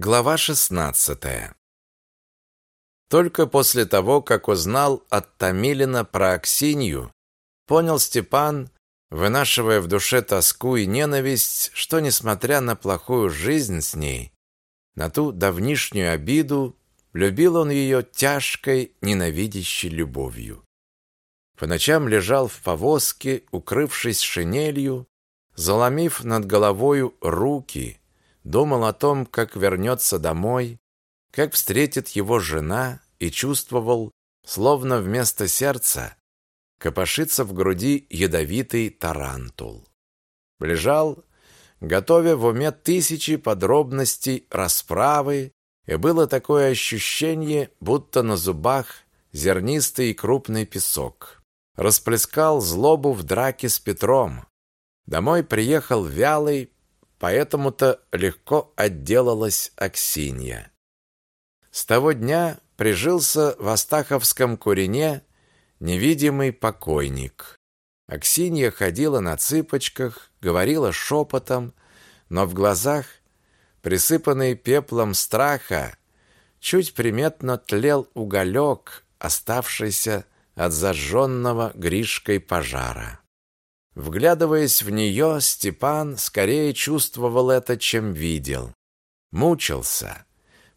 Глава 16. Только после того, как узнал от Тамилина про Аксинью, понял Степан, вынашивая в душе тоску и ненависть, что несмотря на плохую жизнь с ней, на ту давнишнюю обиду, любил он ее тяжкой, ненавидящей любовью. По ночам лежал в повозке, укрывшись шинелью, заломив над головою руки, думал о том, как вернется домой, как встретит его жена и чувствовал, словно вместо сердца копошится в груди ядовитый тарантул. Лежал, готовя в уме тысячи подробностей расправы, и было такое ощущение, будто на зубах зернистый и крупный песок. Расплескал злобу в драке с Петром. Домой приехал вялый, Поэтому-то легко отделалась Аксинья. С того дня прижился в Астаховском курине невидимый покойник. Аксинья ходила на цыпочках, говорила шепотом, но в глазах, присыпанный пеплом страха, чуть приметно тлел уголек, оставшийся от зажженного Гришкой пожара. Вглядываясь в нее, Степан скорее чувствовал это, чем видел. Мучился.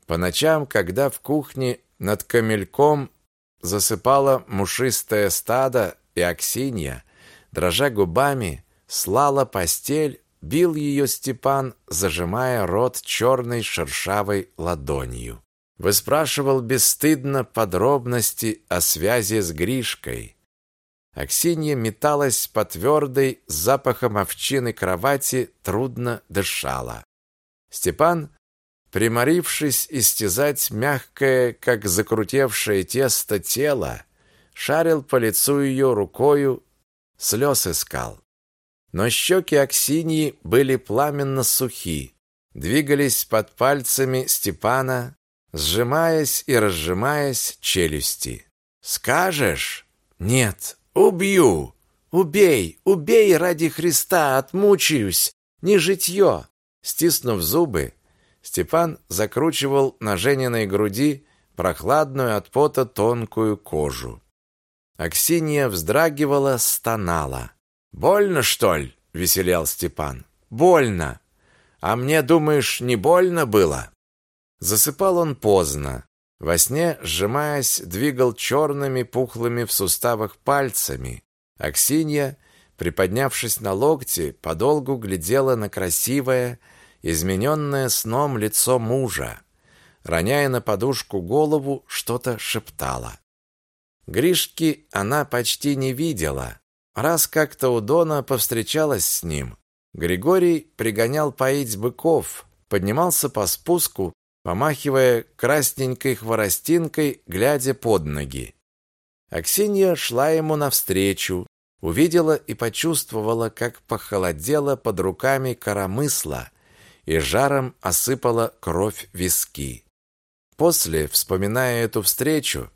По ночам, когда в кухне над камельком засыпало мушистое стадо, и Аксинья, дрожа губами, слала постель, бил ее Степан, зажимая рот черной шершавой ладонью. Выспрашивал бесстыдно подробности о связи с Гришкой. Аксинья металась по твердой с запахом овчины кровати, трудно дышала. Степан, приморившись истязать мягкое, как закрутевшее тесто тело, шарил по лицу ее рукою, слез искал. Но щеки Аксиньи были пламенно сухи, двигались под пальцами Степана, сжимаясь и разжимаясь челюсти. «Скажешь?» «Нет, Убью! Убей! Убей ради Христа! Отмучаюсь! Не житье!» Стиснув зубы, Степан закручивал на Жениной груди прохладную от пота тонкую кожу. Аксинья вздрагивала, стонала. «Больно, что ли?» — веселял Степан. «Больно! А мне, думаешь, не больно было?» Засыпал он поздно. Во сне, сжимаясь, двигал черными пухлыми в суставах пальцами. Аксинья, приподнявшись на локте, подолгу глядела на красивое, измененное сном лицо мужа. Роняя на подушку голову, что-то шептала. Гришки она почти не видела. Раз как-то у Дона повстречалась с ним. Григорий пригонял поить быков, поднимался по спуску помахивая красненькой хворостинкой, глядя под ноги. Аксинья шла ему навстречу, увидела и почувствовала, как похолодело под руками коромысла и жаром осыпала кровь виски. После, вспоминая эту встречу,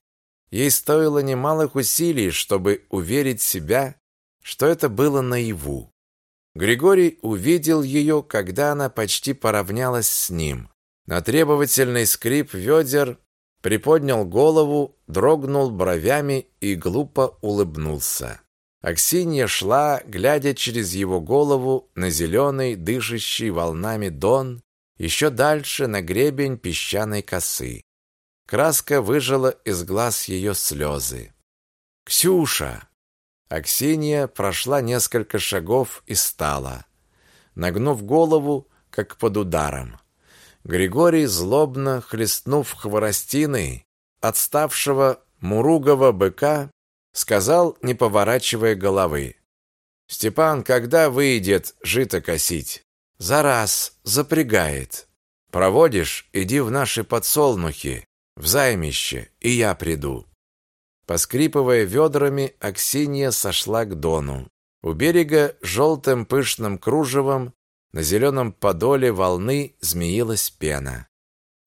ей стоило немалых усилий, чтобы уверить себя, что это было наяву. Григорий увидел ее, когда она почти поравнялась с ним. На требовательный скрип ведер приподнял голову, дрогнул бровями и глупо улыбнулся. Аксинья шла, глядя через его голову на зеленый, дышащий волнами дон, еще дальше на гребень песчаной косы. Краска выжила из глаз ее слезы. «Ксюша!» Аксинья прошла несколько шагов и стала, нагнув голову, как под ударом. Григорий, злобно хлестнув хворостиной отставшего муругого быка, сказал, не поворачивая головы. «Степан, когда выйдет жито косить?» «За раз, запрягает. Проводишь, иди в наши подсолнухи, в займище, и я приду». Поскрипывая ведрами, Аксинья сошла к дону. У берега желтым пышным кружевом на зеленом подоле волны змеилась пена.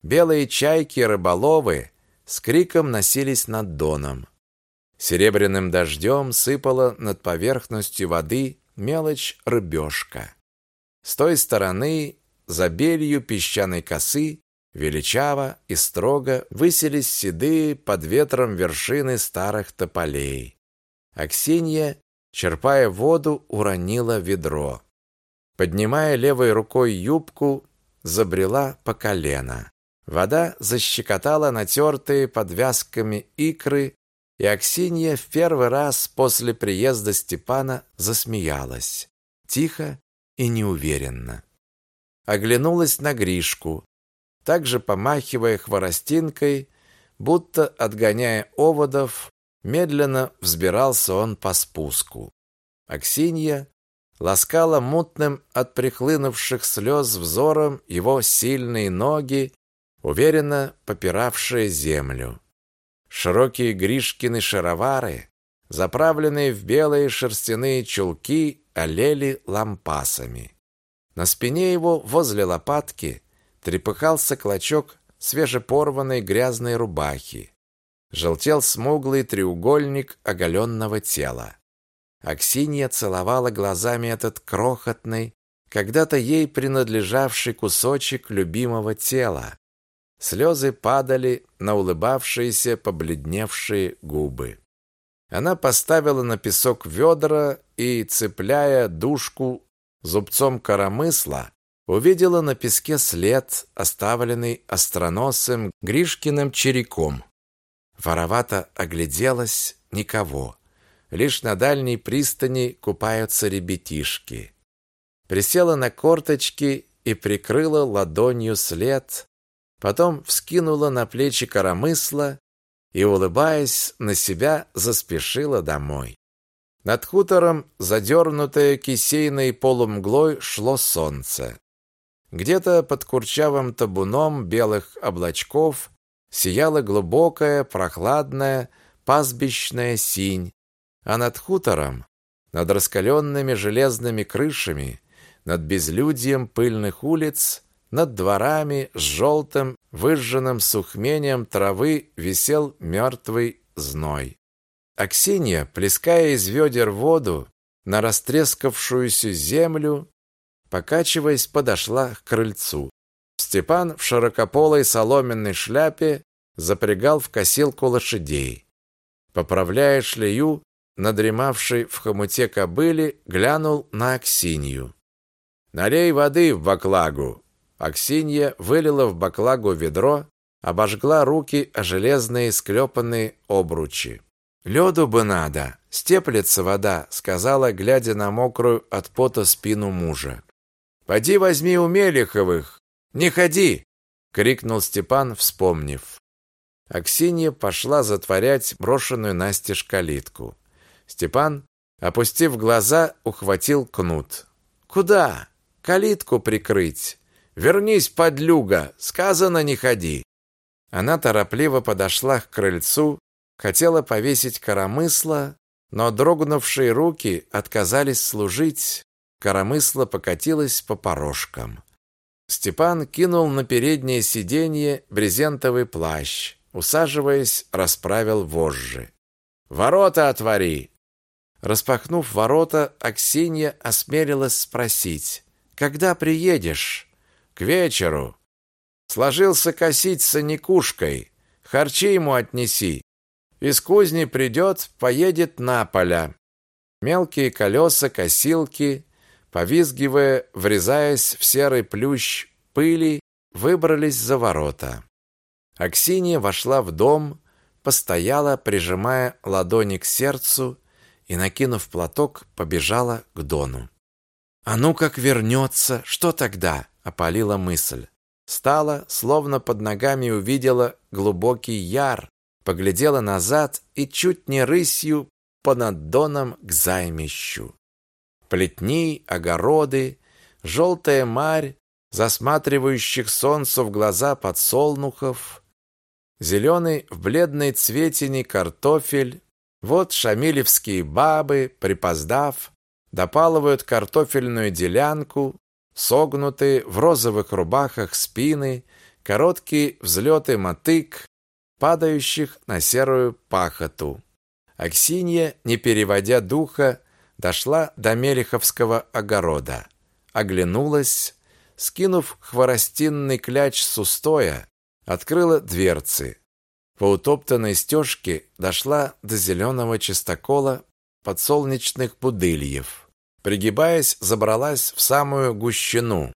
Белые чайки-рыболовы с криком носились над доном. Серебряным дождем сыпала над поверхностью воды мелочь рыбешка. С той стороны, за белью песчаной косы, Величаво и строго высились седые под ветром вершины старых тополей. Аксинья, черпая воду, уронила ведро. Поднимая левой рукой юбку, забрела по колено. Вода защекотала натертые подвязками икры, и Аксинья в первый раз после приезда Степана засмеялась. Тихо и неуверенно. Оглянулась на Гришку, также помахивая хворостинкой, будто отгоняя оводов, медленно взбирался он по спуску. Аксинья ласкала мутным от прихлынувших слез взором его сильные ноги, уверенно попиравшие землю. Широкие Гришкины шаровары, заправленные в белые шерстяные чулки, олели лампасами. На спине его, возле лопатки, трепыхался клочок свежепорванной грязной рубахи. Желтел смуглый треугольник оголенного тела. Аксинья целовала глазами этот крохотный, когда-то ей принадлежавший кусочек любимого тела. Слезы падали на улыбавшиеся, побледневшие губы. Она поставила на песок ведра и, цепляя дужку зубцом коромысла, увидела на песке след, оставленный остроносым Гришкиным череком. Воровато огляделась никого. Лишь на дальней пристани купаются ребятишки. Присела на корточки и прикрыла ладонью след, потом вскинула на плечи коромысла и, улыбаясь на себя, заспешила домой. Над хутором, задернутое кисейной полумглой, шло солнце. Где-то под курчавым табуном белых облачков сияла глубокая, прохладная, пастбищная синь, а над хутором, над раскаленными железными крышами, над безлюдьем пыльных улиц, над дворами с желтым, выжженным сухмением травы висел мертвый зной. Аксинья, плеская из ведер воду на растрескавшуюся землю, покачиваясь, подошла к крыльцу. Степан в широкополой соломенной шляпе запрягал в косилку лошадей. Поправляя шлею, надремавший в хомуте кобыли, глянул на Аксинью. «Налей воды в баклагу!» Аксинья вылила в баклагу ведро, обожгла руки о железные склепанные обручи. «Лёду бы надо, степлется вода», — сказала, глядя на мокрую от пота спину мужа. «Поди возьми у Мелиховых! Не ходи!» — крикнул Степан, вспомнив. Аксинья пошла затворять брошенную настежь калитку. Степан, опустив глаза, ухватил кнут. «Куда? Калитку прикрыть! Вернись, подлюга! Сказано, не ходи!» Она торопливо подошла к крыльцу, хотела повесить коромысло, но дрогнувшие руки отказались служить, коромысло покатилось по порожкам. Степан кинул на переднее сиденье брезентовый плащ, усаживаясь, расправил вожжи. «Ворота отвори!» Распахнув ворота, Аксинья осмелилась спросить, «Когда приедешь?» «К вечеру». Сложился косить с Никушкой. Харчи ему отнеси. Из кузни придет, поедет на поля. Мелкие колеса косилки, повизгивая, врезаясь в серый плющ пыли, выбрались за ворота. Аксинья вошла в дом, постояла, прижимая ладони к сердцу, и, накинув платок, побежала к Дону. «А ну как вернется, что тогда?» — опалила мысль. Стала, словно под ногами увидела глубокий яр, поглядела назад и чуть не рысью понад Доном к займищу. Плетни, огороды, желтая марь, засматривающих солнцу в глаза подсолнухов, зеленый в бледной цветени картофель, вот шамилевские бабы, припоздав, допалывают картофельную делянку, согнутые в розовых рубахах спины, короткие взлеты мотык, падающих на серую пахоту. Аксинья, не переводя духа, дошла до Мелиховского огорода, оглянулась, скинув хворостинный кляч с устоя, открыла дверцы. По утоптанной стежке дошла до зеленого чистокола подсолнечных будыльев. Пригибаясь, забралась в самую гущину.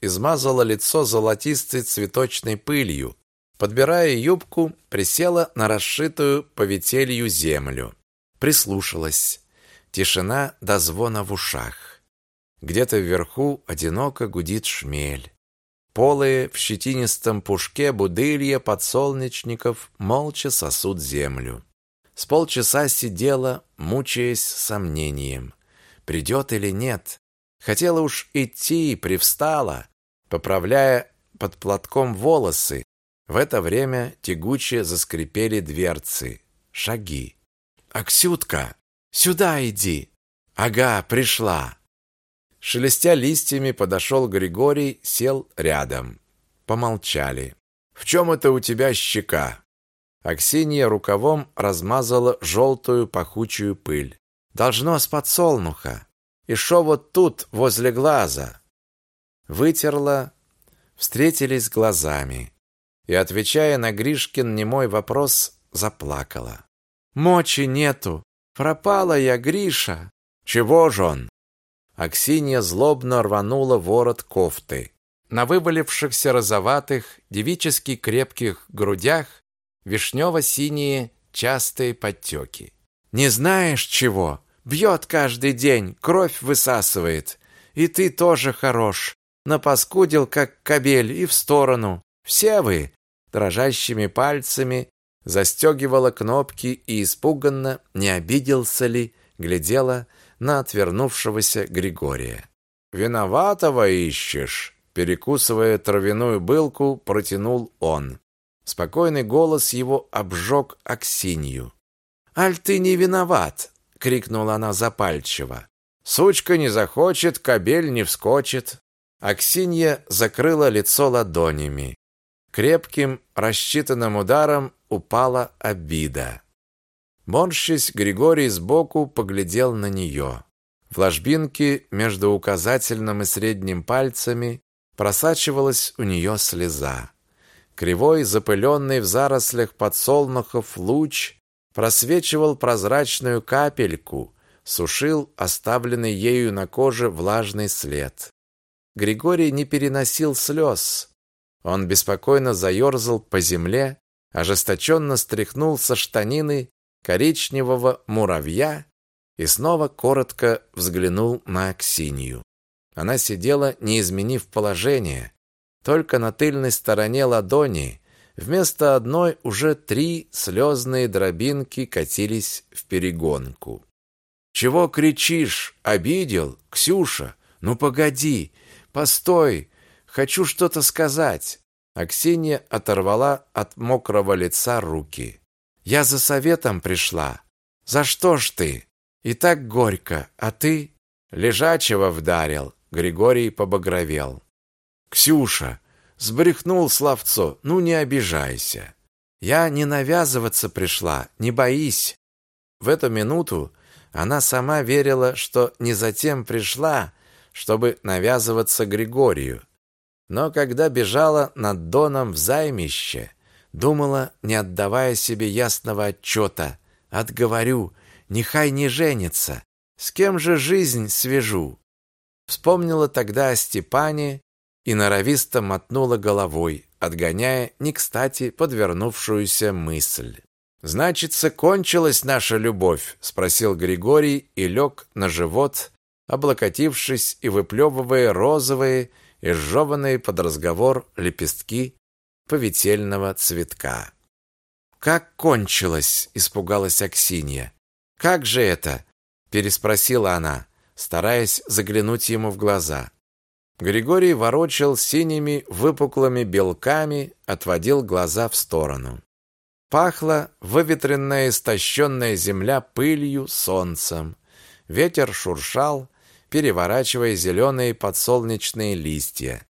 Измазала лицо золотистой цветочной пылью. Подбирая юбку, присела на расшитую поветелью землю. Прислушалась. Тишина до звона в ушах. Где-то вверху одиноко гудит шмель. Полые в щетинистом пушке будылья подсолнечников молча сосут землю. С полчаса сидела, мучаясь сомнением. Придет или нет? Хотела уж идти, привстала, поправляя под платком волосы. В это время тягуче заскрипели дверцы. Шаги. «Аксютка, сюда иди!» «Ага, пришла!» Шелестя листьями, подошел Григорий, сел рядом. Помолчали. «В чем это у тебя щека?» Аксинья рукавом размазала желтую пахучую пыль. «Должно с подсолнуха. И шо вот тут, возле глаза?» Вытерла, встретились глазами. И, отвечая на Гришкин немой вопрос, заплакала. «Мочи нету! Пропала я, Гриша!» «Чего ж он?» Аксинья злобно рванула ворот кофты. На вывалившихся розоватых, девически крепких грудях вишнево-синие частые подтеки. «Не знаешь чего? Бьет каждый день, кровь высасывает. И ты тоже хорош. Напаскудил, как кобель, и в сторону. Все вы!» Дрожащими пальцами застегивала кнопки и испуганно, не обиделся ли, глядела на отвернувшегося Григория. «Виноватого ищешь?» Перекусывая травяную былку, протянул он. Спокойный голос его обжег Аксинью. «Аль ты не виноват!» — крикнула она запальчиво. «Сучка не захочет, кобель не вскочит». Аксинья закрыла лицо ладонями. Крепким, рассчитанным ударом упала обида. Морщись, Григорий сбоку поглядел на нее. В ложбинке между указательным и средним пальцами просачивалась у нее слеза. Кривой, запыленный в зарослях подсолнухов луч просвечивал прозрачную капельку, сушил оставленный ею на коже влажный след. Григорий не переносил слез. Он беспокойно заерзал по земле, ожесточенно стряхнул со штанины коричневого муравья и снова коротко взглянул на Аксинью. Она сидела, не изменив положение, только на тыльной стороне ладони вместо одной уже три слезные дробинки катились в перегонку. «Чего кричишь? Обидел? Ксюша? Ну погоди! Постой! Хочу что-то сказать!» Аксинья оторвала от мокрого лица руки. Я за советом пришла. За что ж ты? И так горько, а ты лежачего вдарил. Григорий побагровел. Ксюша, сбрехнул Славцо. Ну не обижайся. Я не навязываться пришла, не боись. В эту минуту она сама верила, что не затем пришла, чтобы навязываться Григорию. Но когда бежала над Доном в займище, Думала, не отдавая себе ясного отчета. Отговорю, нехай не женится. С кем же жизнь свяжу? Вспомнила тогда о Степане и норовисто мотнула головой, отгоняя не кстати подвернувшуюся мысль. «Значится, кончилась наша любовь?» – спросил Григорий и лег на живот, облокотившись и выплевывая розовые, изжеванные под разговор лепестки поветельного цветка. «Как кончилось?» – испугалась Аксинья. «Как же это?» – переспросила она, стараясь заглянуть ему в глаза. Григорий ворочал синими выпуклыми белками, отводил глаза в сторону. Пахла выветренная истощенная земля пылью, солнцем. Ветер шуршал, переворачивая зеленые подсолнечные листья.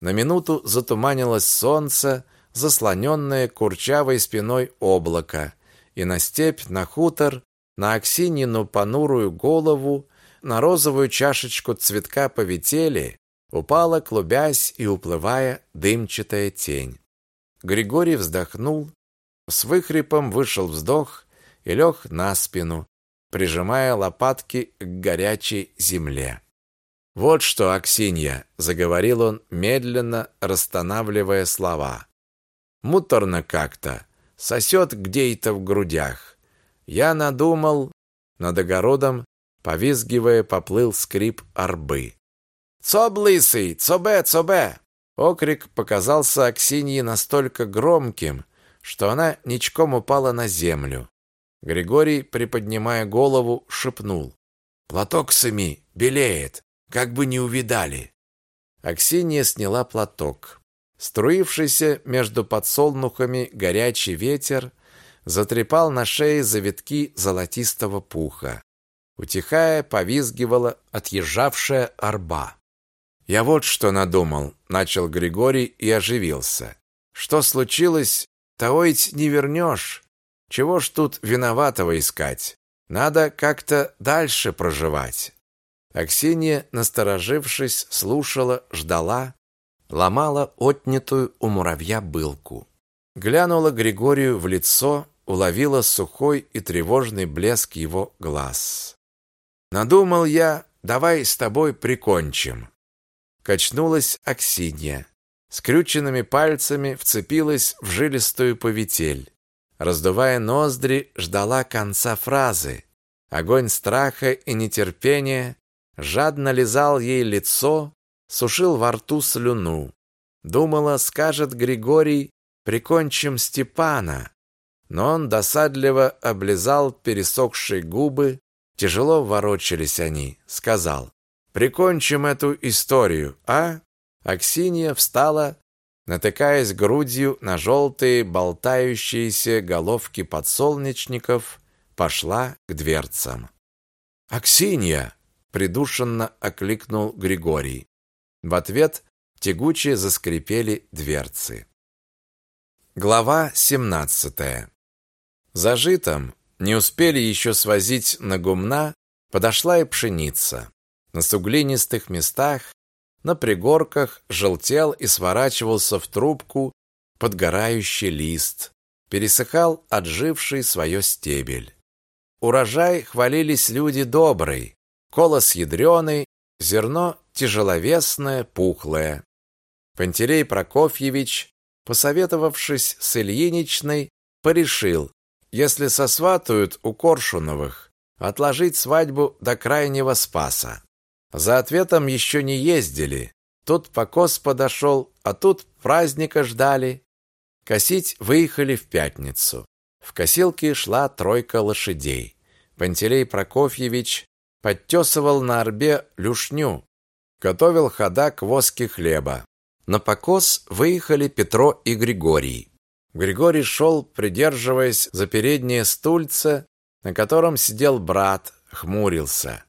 На минуту затуманилось солнце, заслоненное курчавой спиной облака, и на степь, на хутор, на Аксинину понурую голову, на розовую чашечку цветка повители упала, клубясь и уплывая, дымчатая тень. Григорий вздохнул, с выхрипом вышел вздох и лег на спину, прижимая лопатки к горячей земле. «Вот что, Аксинья!» — заговорил он, медленно расстанавливая слова. «Муторно как-то, сосет где-то в грудях. Я надумал...» Над огородом, повизгивая, поплыл скрип арбы. «Цоб, лысый! Цобе, цобе!» Окрик показался Аксинье настолько громким, что она ничком упала на землю. Григорий, приподнимая голову, шепнул. «Платок сыми, белеет, как бы не увидали». Аксинья сняла платок. Струившийся между подсолнухами горячий ветер затрепал на шее завитки золотистого пуха. Утихая, повизгивала отъезжавшая арба. «Я вот что надумал», — начал Григорий и оживился. «Что случилось, того ведь не вернешь. Чего ж тут виноватого искать? Надо как-то дальше проживать». Аксинья, насторожившись, слушала, ждала, ломала отнятую у муравья былку. Глянула Григорию в лицо, уловила сухой и тревожный блеск его глаз. «Надумал я, давай с тобой прикончим». Качнулась Аксинья. Скрюченными пальцами вцепилась в жилистую повитель. Раздувая ноздри, ждала конца фразы. Огонь страха и нетерпения жадно лизал ей лицо, сушил во рту слюну. Думала, скажет Григорий, прикончим Степана. Но он досадливо облизал пересохшие губы, тяжело ворочались они, сказал, Прикончим эту историю, а? Аксинья встала, натыкаясь грудью на желтые болтающиеся головки подсолнечников, пошла к дверцам. «Аксинья!» — придушенно окликнул Григорий. В ответ тягуче заскрипели дверцы. Глава семнадцатая. Зажитом не успели еще свозить на гумна, подошла и пшеница. На суглинистых местах, на пригорках желтел и сворачивался в трубку подгорающий лист, пересыхал отживший свое стебель. Урожай хвалились люди добрый, колос ядреный, зерно тяжеловесное, пухлое. Пантелей Прокофьевич, посоветовавшись с Ильиничной, порешил, если сосватают у Коршуновых, отложить свадьбу до крайнего спаса. За ответом еще не ездили. Тут покос подошел, а тут праздника ждали. Косить выехали в пятницу. В косилке шла тройка лошадей. Пантелей Прокофьевич подтесывал на орбе люшню, готовил хода к воске хлеба. На покос выехали Петро и Григорий. Григорий шел, придерживаясь за переднее стульце, на котором сидел брат, хмурился.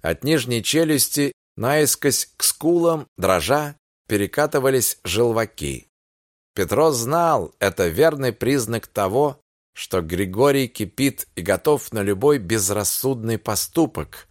От нижней челюсти наискось к скулам, дрожа, перекатывались желваки. Петро знал, это верный признак того, что Григорий кипит и готов на любой безрассудный поступок.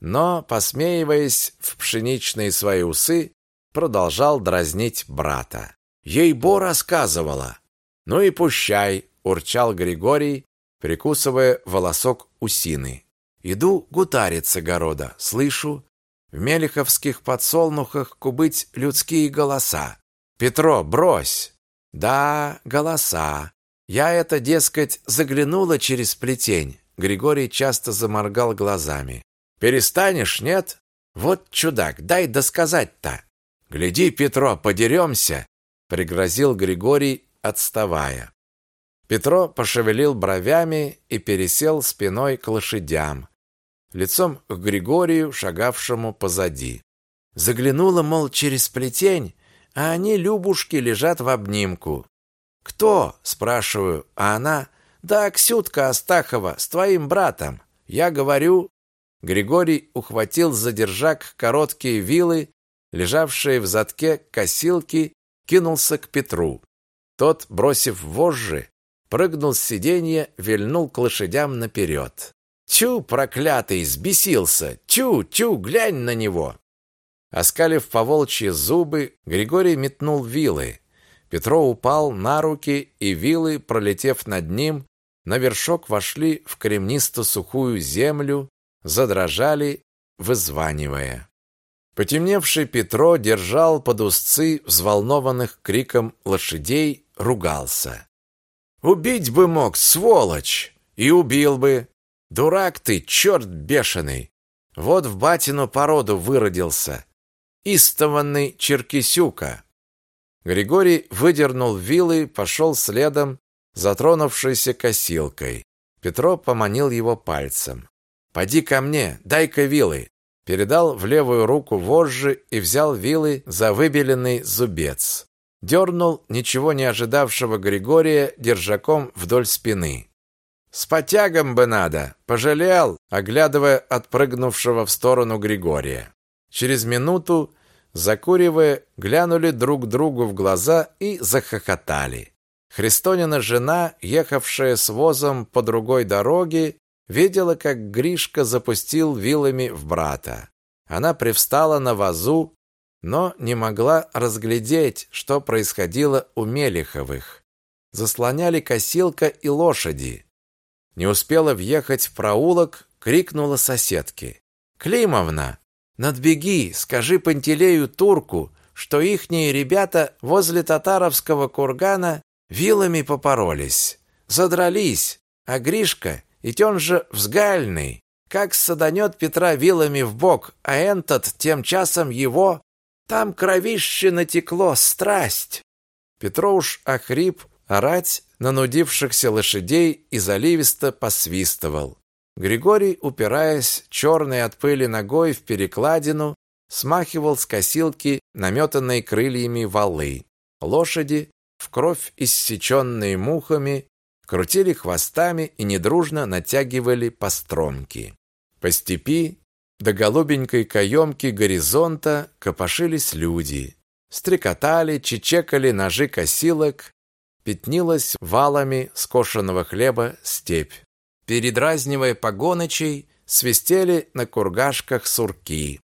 Но, посмеиваясь в пшеничные свои усы, продолжал дразнить брата. Ей-бо рассказывала. Ну и пущай, урчал Григорий, прикусывая волосок усины. Иду гутарить с огорода, слышу в мелиховских подсолнухах кубыть людские голоса. Петро, брось. Да, голоса. Я это, дескать, заглянула через плетень. Григорий часто заморгал глазами. Перестанешь, нет? Вот чудак, дай досказать-то. Гляди, Петро, подеремся, пригрозил Григорий, отставая. Петро пошевелил бровями и пересел спиной к лошадям, лицом к Григорию, шагавшему позади. Заглянула, мол, через плетень, а они, Любушки, лежат в обнимку. «Кто?» – спрашиваю, а она «Да, Ксютка Астахова, с твоим братом». Я говорю... Григорий ухватил за держак короткие вилы, лежавшие в задке косилки, кинулся к Петру. Тот, бросив вожжи, прыгнул с сиденья, вильнул к лошадям наперед. Тю, проклятый, сбесился! Тю, тю, глянь на него!» Оскалив поволчьи зубы, Григорий метнул вилы. Петро упал на руки, и вилы, пролетев над ним, на вершок вошли в кремнисто-сухую землю, задрожали, вызванивая. Потемневший Петро держал под узцы взволнованных криком лошадей, ругался. «Убить бы мог, сволочь! И убил бы! Дурак ты, черт бешеный! Вот в батину породу выродился! Истованный Черкисюка!» Григорий выдернул вилы, пошел следом, затронувшейся косилкой. Петро поманил его пальцем. «Поди ко мне, дай-ка вилы!» Передал в левую руку вожжи и взял вилы за выбеленный зубец. Дернул ничего не ожидавшего Григория держаком вдоль спины. «С потягом бы надо!» – пожалел, оглядывая отпрыгнувшего в сторону Григория. Через минуту закуривая, глянули друг другу в глаза и захохотали. Христонина жена, ехавшая с возом по другой дороге, видела, как Гришка запустил вилами в брата. Она привстала на вазу, но не могла разглядеть, что происходило у Мелиховых. Заслоняли косилка и лошади. Не успела въехать в проулок, крикнула соседке. «Климовна, Надбеги, скажи Пантелею турку, что ихние ребята возле татаровского кургана вилами попоролись, задрались, а Гришка, ведь он же взгальный, как саданет Петра вилами в бок, а этот тем часом его там кровище натекло, страсть. Петроуш охрип орать на нудившихся лошадей и заливисто посвистывал. Григорий, упираясь черной от пыли ногой в перекладину, смахивал с косилки наметанные крыльями валы. Лошади, в кровь иссеченные мухами, крутили хвостами и недружно натягивали постромки. По степи до голубенькой каемки горизонта копошились люди. Стрекотали, чечекали ножи косилок, пятнилась валами скошенного хлеба степь. Передразнивая погонычей, свистели на кургашках сурки.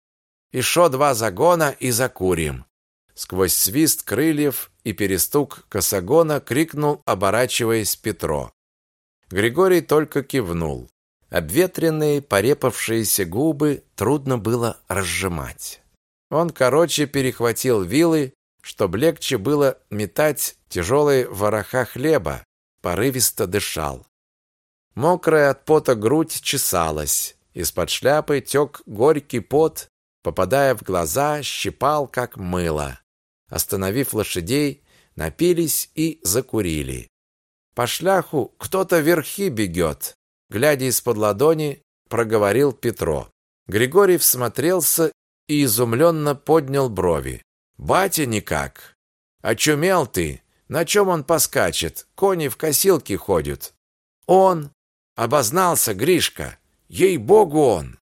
Еще два загона и закурим. Сквозь свист крыльев и перестук косогона крикнул, оборачиваясь Петро. Григорий только кивнул. Обветренные, порепавшиеся губы трудно было разжимать. Он короче перехватил вилы, чтоб легче было метать тяжелые вороха хлеба, порывисто дышал. Мокрая от пота грудь чесалась. Из-под шляпы тек горький пот, попадая в глаза, щипал, как мыло. Остановив лошадей, напились и закурили. По шляху кто-то верхи бегет. Глядя из-под ладони, проговорил Петро. Григорий всмотрелся и изумленно поднял брови. «Батя никак! Очумел ты! На чем он поскачет? Кони в косилке ходят!» «Он!» Обознался Гришка. Ей-богу он.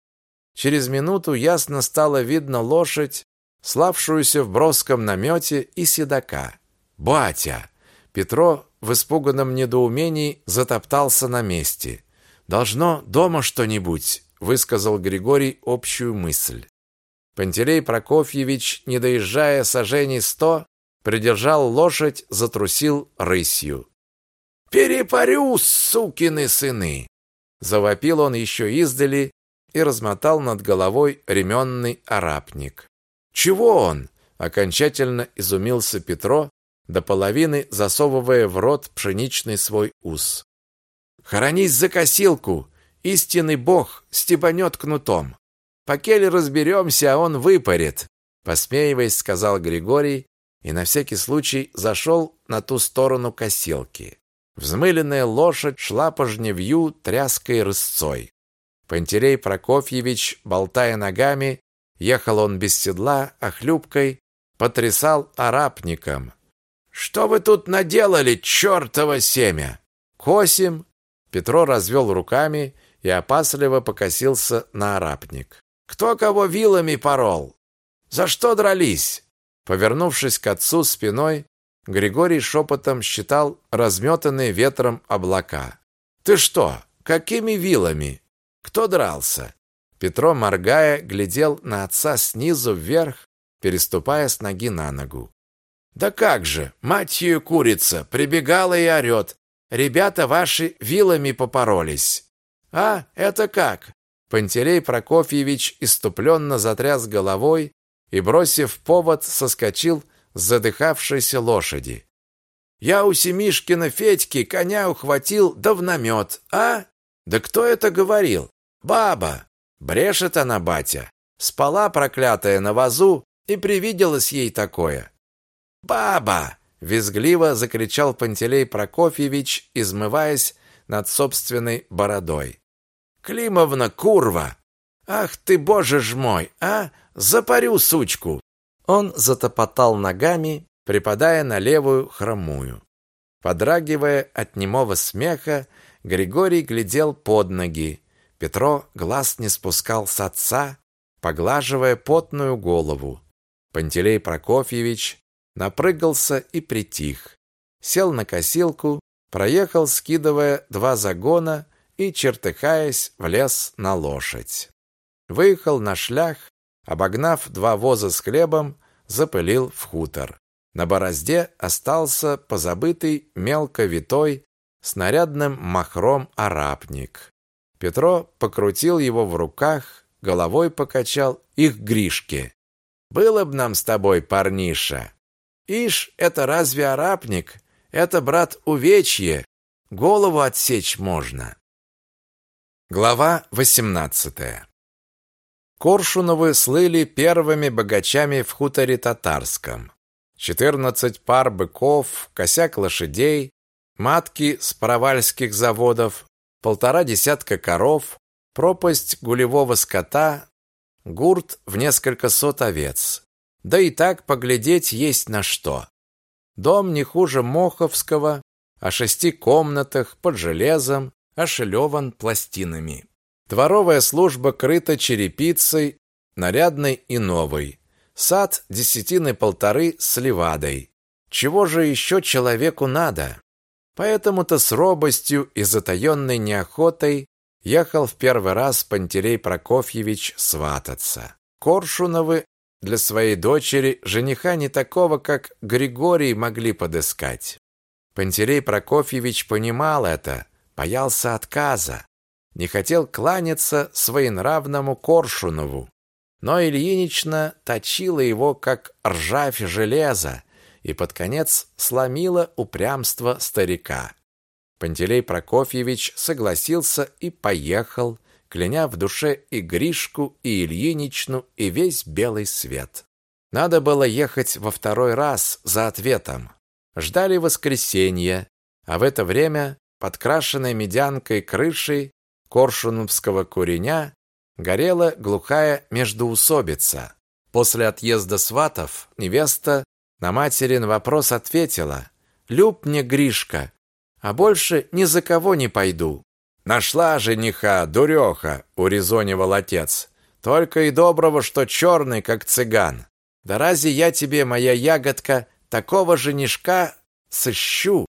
Через минуту ясно стало видно лошадь, славшуюся в броском намете и седока. Батя! Петро в испуганном недоумении затоптался на месте. Должно дома что-нибудь, высказал Григорий общую мысль. Пантелей Прокофьевич, не доезжая сажений сто, придержал лошадь, затрусил рысью. «Перепарю, сукины сыны!» Завопил он еще издали и размотал над головой ременный арапник. «Чего он?» – окончательно изумился Петро, до половины засовывая в рот пшеничный свой ус. «Хоронись за косилку! Истинный бог стебанет кнутом! Покель разберемся, а он выпарит!» Посмеиваясь, сказал Григорий и на всякий случай зашел на ту сторону косилки. Взмыленная лошадь шла по жневью тряской рысцой. Пантелей Прокофьевич, болтая ногами, ехал он без седла, а хлюпкой потрясал арапником. «Что вы тут наделали, чертово семя?» «Косим!» Петро развел руками и опасливо покосился на арапник. «Кто кого вилами порол? За что дрались?» Повернувшись к отцу спиной, Григорий шепотом считал разметанные ветром облака. «Ты что? Какими вилами? Кто дрался?» Петро, моргая, глядел на отца снизу вверх, переступая с ноги на ногу. Да как же, мать ее курица, прибегала и орет. Ребята ваши вилами попоролись. А, это как? Пантелей Прокофьевич иступленно затряс головой и, бросив повод, соскочил с задыхавшейся лошади. Я у Семишкина Федьки коня ухватил да в намет, а? Да кто это говорил? Баба. Брешет она, батя. Спала проклятая на вазу, и привиделось ей такое. Баба! визгливо закричал Пантелей Прокофьевич, измываясь над собственной бородой. Климовна, курва! Ах ты, боже ж мой, а? Запарю сучку. Он затопотал ногами, припадая на левую хромую. Подрагивая от немого смеха, Григорий глядел под ноги. Петро глаз не спускал с отца, поглаживая потную голову. Пантелей Прокофьевич напрыгался и притих. Сел на косилку, проехал, скидывая два загона и, чертыхаясь, влез на лошадь. Выехал на шлях, обогнав два воза с хлебом, запылил в хутор. На борозде остался позабытый мелко витой снарядным махром арапник. Петро покрутил его в руках, головой покачал их Гришке. «Было б нам с тобой, парниша! Ишь, это разве арапник? Это, брат, увечье. Голову отсечь можно!» Глава восемнадцатая Коршуновы слыли первыми богачами в хуторе татарском. Четырнадцать пар быков, косяк лошадей, матки с паровальских заводов, полтора десятка коров, пропасть гулевого скота, гурт в несколько сот овец. Да и так поглядеть есть на что. Дом не хуже Моховского, о шести комнатах, под железом, ошелеван пластинами. Дворовая служба крыта черепицей, нарядной и новой. Сад десятины полторы с левадой. Чего же еще человеку надо? Поэтому-то с робостью и затаенной неохотой ехал в первый раз Пантелей Прокофьевич свататься. Коршуновы для своей дочери жениха не такого, как Григорий, могли подыскать. Пантелей Прокофьевич понимал это, боялся отказа, не хотел кланяться своенравному Коршунову, но Ильинична точила его, как ржавь железа, и под конец сломила упрямство старика. Пантелей Прокофьевич согласился и поехал, кляня в душе и Гришку, и Ильиничну, и весь белый свет. Надо было ехать во второй раз за ответом. Ждали воскресенья, а в это время подкрашенной медянкой крышей Коршуновского куреня горела глухая междоусобица. После отъезда сватов невеста на материн вопрос ответила: "Люб мне Гришка, а больше ни за кого не пойду". Нашла жениха, дуреха, урезонивал отец. Только и доброго, что черный, как цыган. Да разве я тебе, моя ягодка, такого женишка сыщу?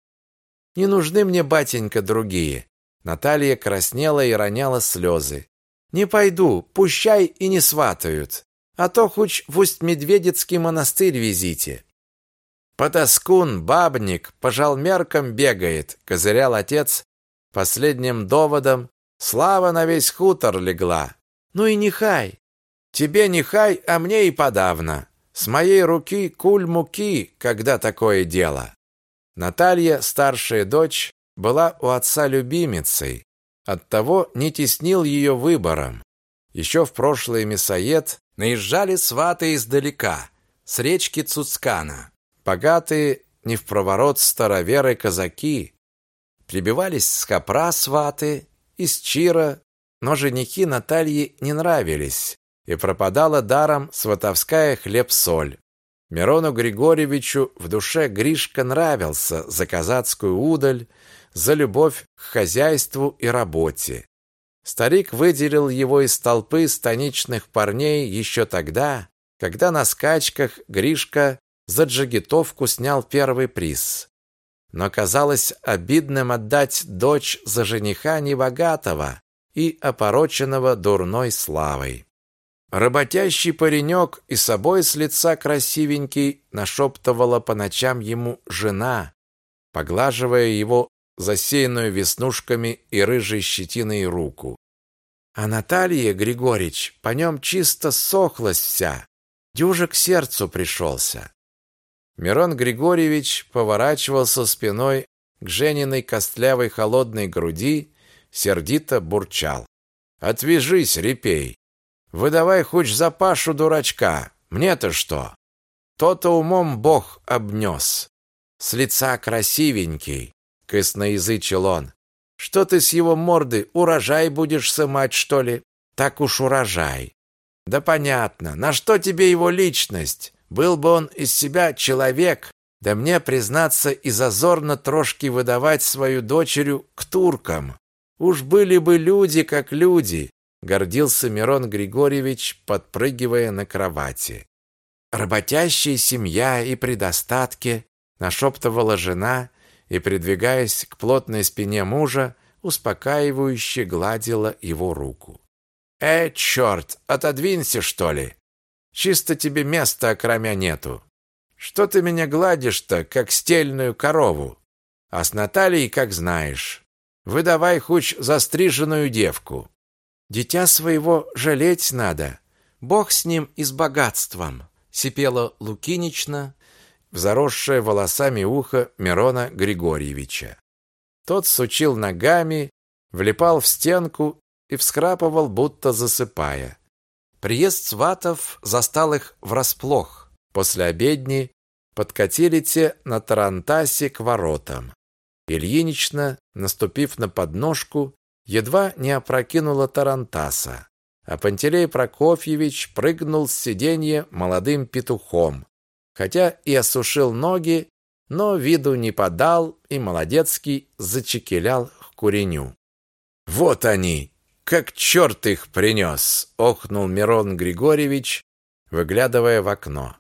Не нужны мне, батенька, другие. Наталья краснела и роняла слезы. Не пойду, пущай и не сватают. А то хоть в Усть-Медведецкий монастырь везите. Потаскун, бабник, по жалмеркам бегает, козырял отец. Последним доводом слава на весь хутор легла. Ну и нехай. Тебе нехай, а мне и подавно. С моей руки куль муки, когда такое дело. Наталья, старшая дочь, была у отца любимицей, Оттого не теснил ее выбором. Еще в прошлый мясоед наезжали сваты издалека, с речки Цуцкана. Богатые, не в проворот староверы казаки. Прибивались с Капра сваты, из Чира, но женихи Натальи не нравились, и пропадала даром сватовская хлеб-соль. Мирону Григорьевичу в душе Гришка нравился за казацкую удаль, за любовь к хозяйству и работе. Старик выделил его из толпы станичных парней еще тогда, когда на скачках Гришка за джигитовку снял первый приз. Но казалось обидным отдать дочь за жениха небогатого и опороченного дурной славой. Работящий паренек и собой с лица красивенький нашептывала по ночам ему жена, поглаживая его засеянную веснушками и рыжей щетиной руку. А Наталья Григорьевич по нем чисто сохлась вся, дюже к сердцу пришелся. Мирон Григорьевич поворачивался спиной к Жениной костлявой холодной груди, сердито бурчал. «Отвяжись, репей! Выдавай хоть за Пашу дурачка! Мне-то что? То-то умом Бог обнес. С лица красивенький!» — косноязычил он. «Что ты с его морды, урожай будешь сымать, что ли? Так уж урожай!» «Да понятно, на что тебе его личность? Был бы он из себя человек, да мне, признаться, и зазорно трошки выдавать свою дочерю к туркам. Уж были бы люди как люди, гордился Мирон Григорьевич, подпрыгивая на кровати. Работящая семья и при достатке, нашептывала жена и, придвигаясь к плотной спине мужа, успокаивающе гладила его руку. «Э, черт, отодвинься, что ли? Чисто тебе места окромя нету. Что ты меня гладишь-то, как стельную корову? А с Натальей, как знаешь. Выдавай хоть застриженную девку. Дитя своего жалеть надо. Бог с ним и с богатством, сипела Лукинична, взаросшее волосами ухо Мирона Григорьевича. Тот сучил ногами, влипал в стенку и всхрапывал, будто засыпая. Приезд сватов застал их врасплох. После обедни подкатили те на тарантасе к воротам. Ильинична, наступив на подножку, едва не опрокинула тарантаса, а Пантелей Прокофьевич прыгнул с сиденья молодым петухом, хотя и осушил ноги, но виду не подал и молодецкий зачекелял к куреню. «Вот они! Как черт их принес!» — охнул Мирон Григорьевич, выглядывая в окно.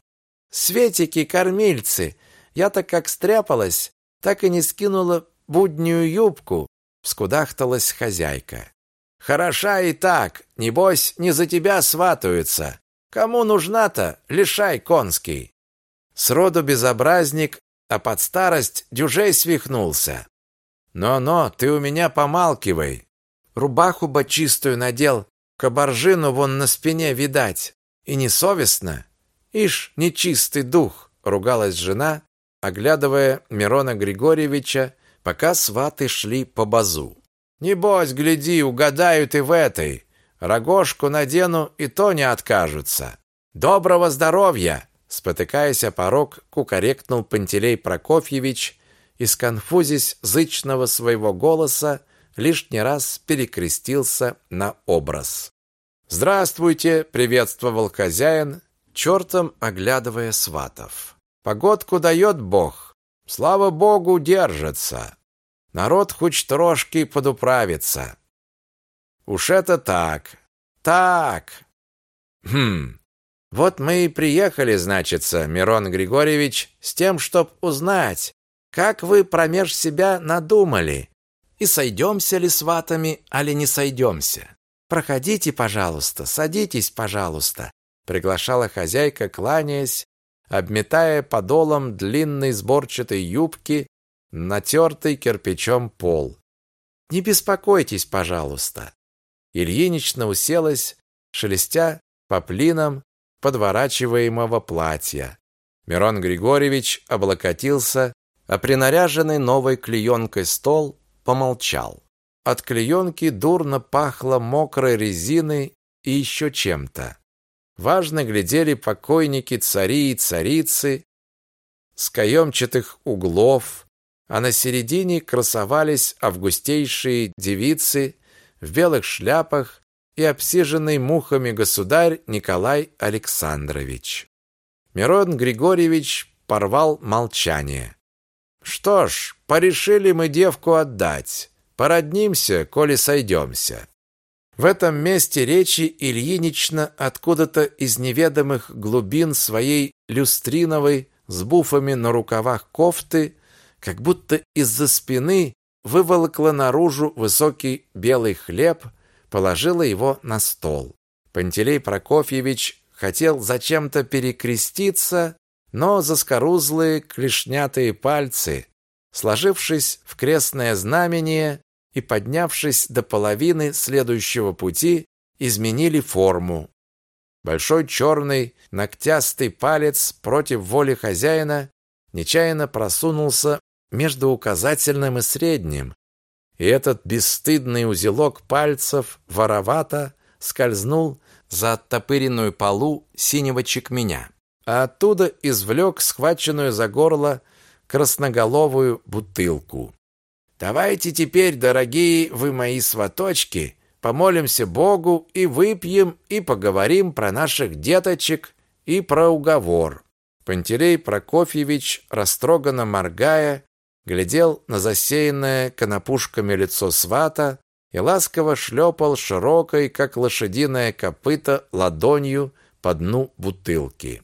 Светики, кормильцы, я-то как стряпалась, так и не скинула буднюю юбку, скудахталась хозяйка. Хороша и так, небось, не за тебя сватаются. Кому нужна-то, лишай конский. Сроду безобразник, а под старость дюжей свихнулся. Но-но, ты у меня помалкивай. Рубаху бы чистую надел, кабаржину вон на спине видать. И несовестно. Ишь, нечистый дух, ругалась жена, оглядывая Мирона Григорьевича, пока сваты шли по базу. Небось, гляди, угадают и в этой. Рогожку надену, и то не откажутся. Доброго здоровья, спотыкаясь о порог, кукарекнул Пантелей Прокофьевич и сконфузясь зычного своего голоса, лишний раз перекрестился на образ. «Здравствуйте!» — приветствовал хозяин, чертом оглядывая сватов. Погодку дает Бог. Слава Богу, держится. Народ хоть трошки подуправится. Уж это так. Так. Хм. Вот мы и приехали, значится, Мирон Григорьевич, с тем, чтоб узнать, как вы промеж себя надумали, и сойдемся ли с ватами, али не сойдемся. Проходите, пожалуйста, садитесь, пожалуйста приглашала хозяйка, кланяясь, обметая подолом длинной сборчатой юбки натертый кирпичом пол. Не беспокойтесь, пожалуйста. Ильинична уселась, шелестя поплином подворачиваемого платья. Мирон Григорьевич облокотился, а принаряженный новой клеенкой стол помолчал. От клеенки дурно пахло мокрой резиной и еще чем-то. Важно глядели покойники цари и царицы с каемчатых углов, а на середине красовались августейшие девицы в белых шляпах и обсиженный мухами государь Николай Александрович. Мирон Григорьевич порвал молчание. Что ж, порешили мы девку отдать. Породнимся, коли сойдемся. В этом месте речи Ильинична откуда-то из неведомых глубин своей люстриновой с буфами на рукавах кофты, как будто из-за спины выволокла наружу высокий белый хлеб, положила его на стол. Пантелей Прокофьевич хотел зачем-то перекреститься, но заскорузлые клешнятые пальцы, сложившись в крестное знамение и поднявшись до половины следующего пути, изменили форму. Большой черный ногтястый палец против воли хозяина нечаянно просунулся между указательным и средним, и этот бесстыдный узелок пальцев воровато скользнул за оттопыренную полу синего чекменя, а оттуда извлек схваченную за горло красноголовую бутылку. «Давайте теперь, дорогие вы мои сваточки, помолимся Богу и выпьем и поговорим про наших деточек и про уговор». Пантелей Прокофьевич, растроганно моргая, глядел на засеянное конопушками лицо свата и ласково шлепал широкой, как лошадиное копыто, ладонью по дну бутылки.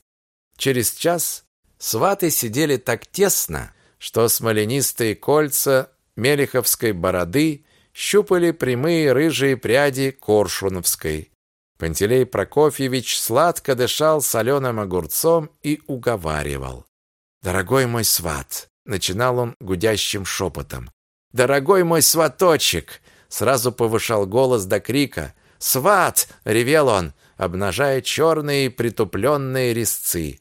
Через час сваты сидели так тесно, что смоленистые кольца мелиховской бороды щупали прямые рыжие пряди коршуновской. Пантелей Прокофьевич сладко дышал соленым огурцом и уговаривал. «Дорогой мой сват, начинал он гудящим шепотом. Дорогой мой сваточек, сразу повышал голос до крика. Сват, ревел он, обнажая черные притупленные резцы.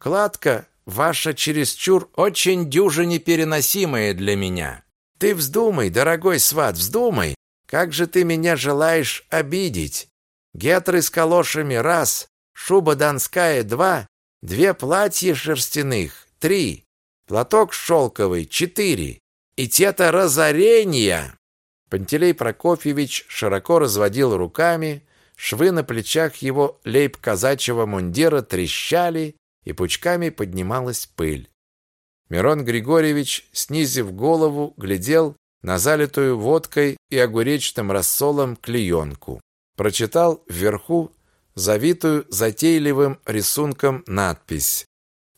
Кладка ваша чересчур очень дюже непереносимая для меня. Ты вздумай, дорогой сват, вздумай, как же ты меня желаешь обидеть. Гетры с калошами раз, шуба донская два, две платья шерстяных три, платок шелковый четыре, и те-то разорения. Пантелей Прокофьевич широко разводил руками, швы на плечах его лейб-казачьего мундира трещали, и пучками поднималась пыль. Мирон Григорьевич, снизив голову, глядел на залитую водкой и огуречным рассолом клеенку. Прочитал вверху завитую затейливым рисунком надпись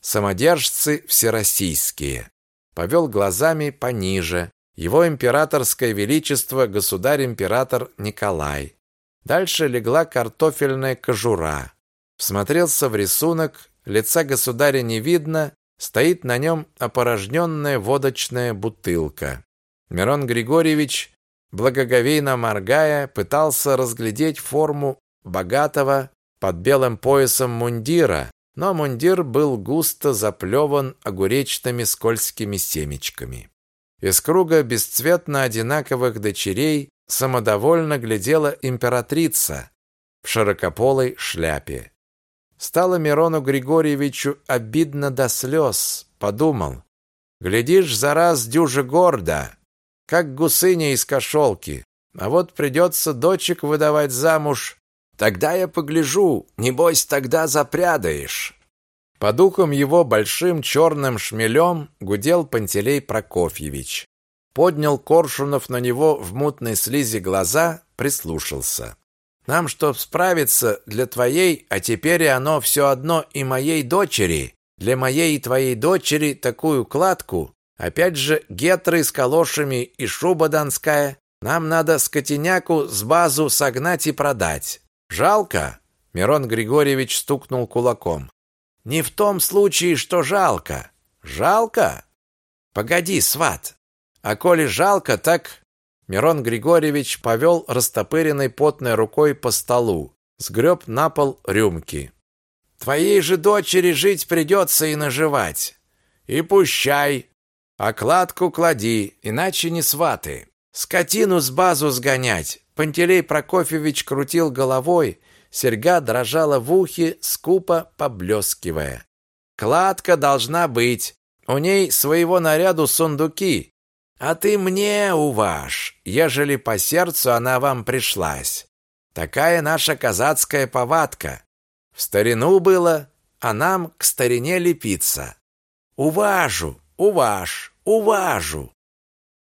самодержцы всероссийские. Повел глазами пониже. Его императорское величество государь-император Николай. Дальше легла картофельная кожура. Всмотрелся в рисунок, лица государя не видно, стоит на нем опорожненная водочная бутылка. Мирон Григорьевич, благоговейно моргая, пытался разглядеть форму богатого под белым поясом мундира, но мундир был густо заплеван огуречными скользкими семечками. Из круга бесцветно одинаковых дочерей самодовольно глядела императрица в широкополой шляпе. Стало Мирону Григорьевичу обидно до слез, подумал. Глядишь, за раз дюже гордо, как гусыня из кошелки, а вот придется дочек выдавать замуж Тогда я погляжу, небось тогда запрядаешь. По духам его большим черным шмелем гудел Пантелей Прокофьевич. Поднял Коршунов на него в мутной слизи глаза, прислушался. Нам, чтоб справиться для твоей, а теперь и оно все одно и моей дочери, для моей и твоей дочери такую кладку, опять же гетры с калошами и шуба донская, нам надо скотиняку с базу согнать и продать. Жалко? Мирон Григорьевич стукнул кулаком. Не в том случае, что жалко. Жалко? Погоди, сват. А коли жалко, так Мирон Григорьевич повел растопыренной потной рукой по столу, сгреб на пол рюмки. Твоей же дочери жить придется и наживать. И пущай. Окладку клади, иначе не сваты. Скотину с базу сгонять, Пантелей Прокофьевич крутил головой, серьга дрожала в ухе, скупо поблескивая. «Кладка должна быть. У ней своего наряду сундуки. А ты мне уваж, ежели по сердцу она вам пришлась. Такая наша казацкая повадка. В старину было, а нам к старине лепиться. Уважу, уваж, уважу.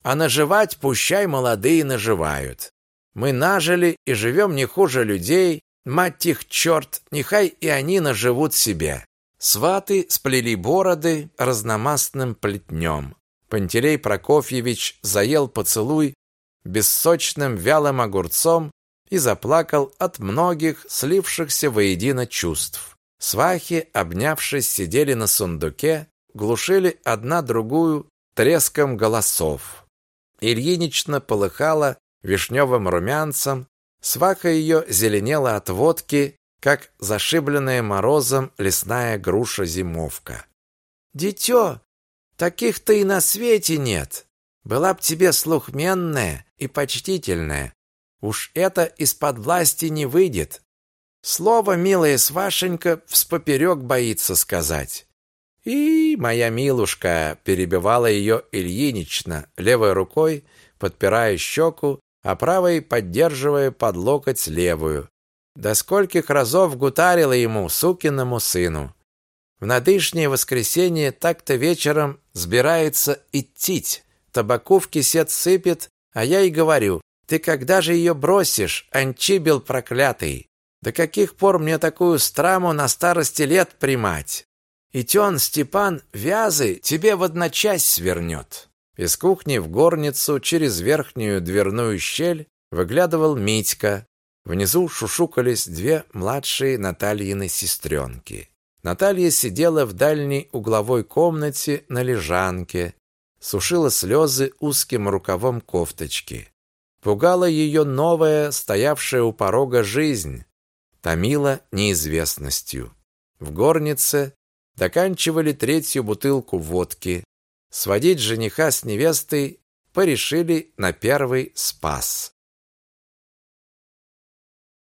А наживать пущай молодые наживают. Мы нажили и живем не хуже людей, мать их черт, нехай и они наживут себе. Сваты сплели бороды разномастным плетнем. Пантелей Прокофьевич заел поцелуй бессочным вялым огурцом и заплакал от многих слившихся воедино чувств. Свахи, обнявшись, сидели на сундуке, глушили одна другую треском голосов. Ильинична полыхала вишневым румянцем, сваха ее зеленела от водки, как зашибленная морозом лесная груша-зимовка. «Дитё, таких-то и на свете нет. Была б тебе слухменная и почтительная. Уж это из-под власти не выйдет. Слово, милая свашенька, вспоперек боится сказать. И моя милушка перебивала ее Ильинична левой рукой, подпирая щеку, а правой поддерживая под локоть левую. До скольких разов гутарила ему, сукиному сыну. В надышнее воскресенье так-то вечером сбирается идти. Табаку в кисет сыпет, а я и говорю, ты когда же ее бросишь, анчибел проклятый? До каких пор мне такую страму на старости лет примать? И тён Степан вязы тебе в одночасье свернет. Из кухни в горницу через верхнюю дверную щель выглядывал Митька, Внизу шушукались две младшие Натальины сестренки. Наталья сидела в дальней угловой комнате на лежанке, сушила слезы узким рукавом кофточки. Пугала ее новая, стоявшая у порога жизнь, томила неизвестностью. В горнице доканчивали третью бутылку водки. Сводить жениха с невестой порешили на первый спас.